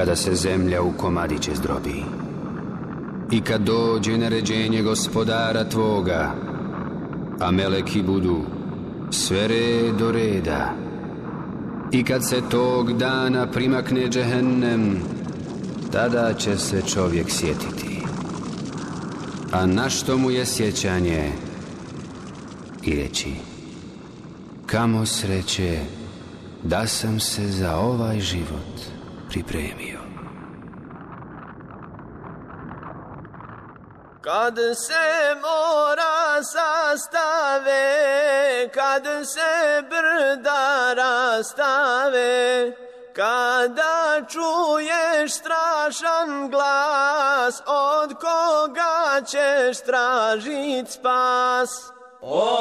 kada se zemlja u komadiće zdrobi. I kad dođe naređenje gospodara tvoga, a meleki budu sve red do reda. I kad se tog dana primakne džehennem, tada će se čovjek sjetiti. A na što mu je sjećanje? I reći, kamo sreće da sam se za ovaj život pripremio. Kad se mora sastave, kad se brda rastave, kada čuješ strašan glas, od koga ćeš tražit spas? O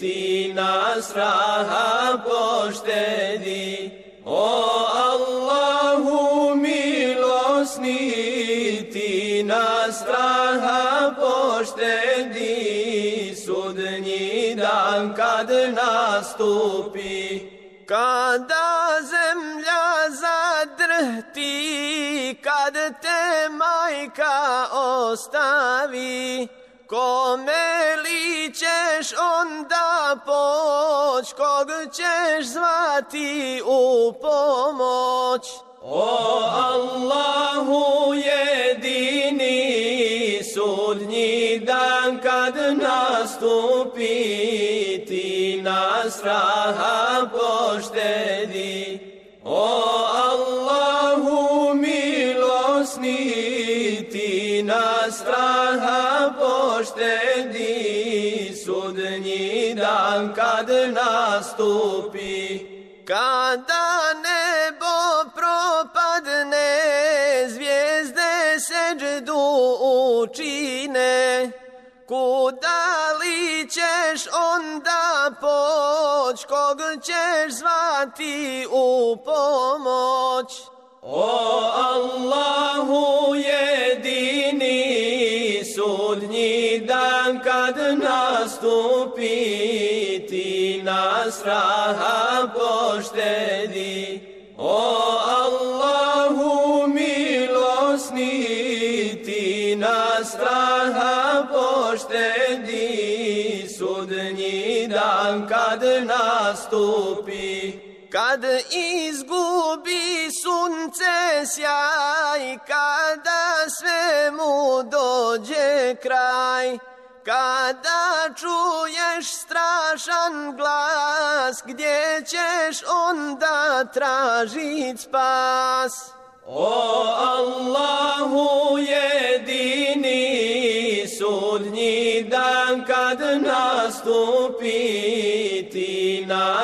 ti nas raha poštedi. O Allahu milosni ti nas raha poštedi. Sudnji dan kad nastupi Kada zemlja zadrhti, kad te majka ostavi, kome li ćeš onda poć, kog ćeš zvati u pomoć? O Allahu jedini sudnji dan kad nastupi ti nas raha poštedi O Allahu milosni ti nas raha dan kad nastupi Kada nebo propadne, zvijezde seđdu učine, kuda li ćeš onda poć, kog ćeš zvati u pomoć? O Allahu jedini sudnji dan kad nastupi ti nas raha poštedi. O Allahu milosni ti nas raha poštedi. Sudnji dan kad nastupi Kad izgubi sunce sjaj, kada svemu dođe kraj, kada čuješ strašan glas, gdje ćeš onda tražit spas? O Allahu jedini sudnji dan kad nastupi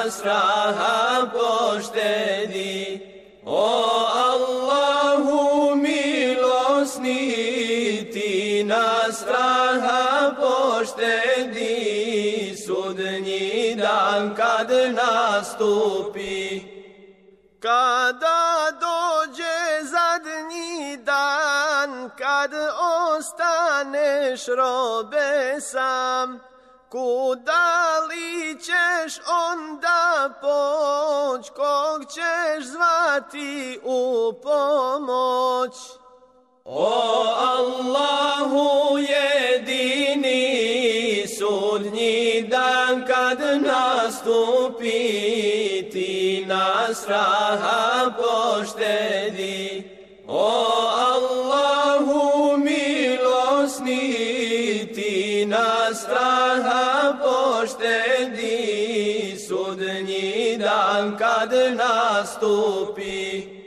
ti nas raha poštedi O Allahu milosni ti nas raha poštedi sudnji dan kad nastupi Kada dođe zadnji dan, kad ostaneš robe sam, kuda li ćeš onda poć, kog ćeš zvati u pomoć? O Allahu jedini sudnji dan kad nastupi ti nas raha poštedi O Allahu milosni ti nas raha dan kad nastupi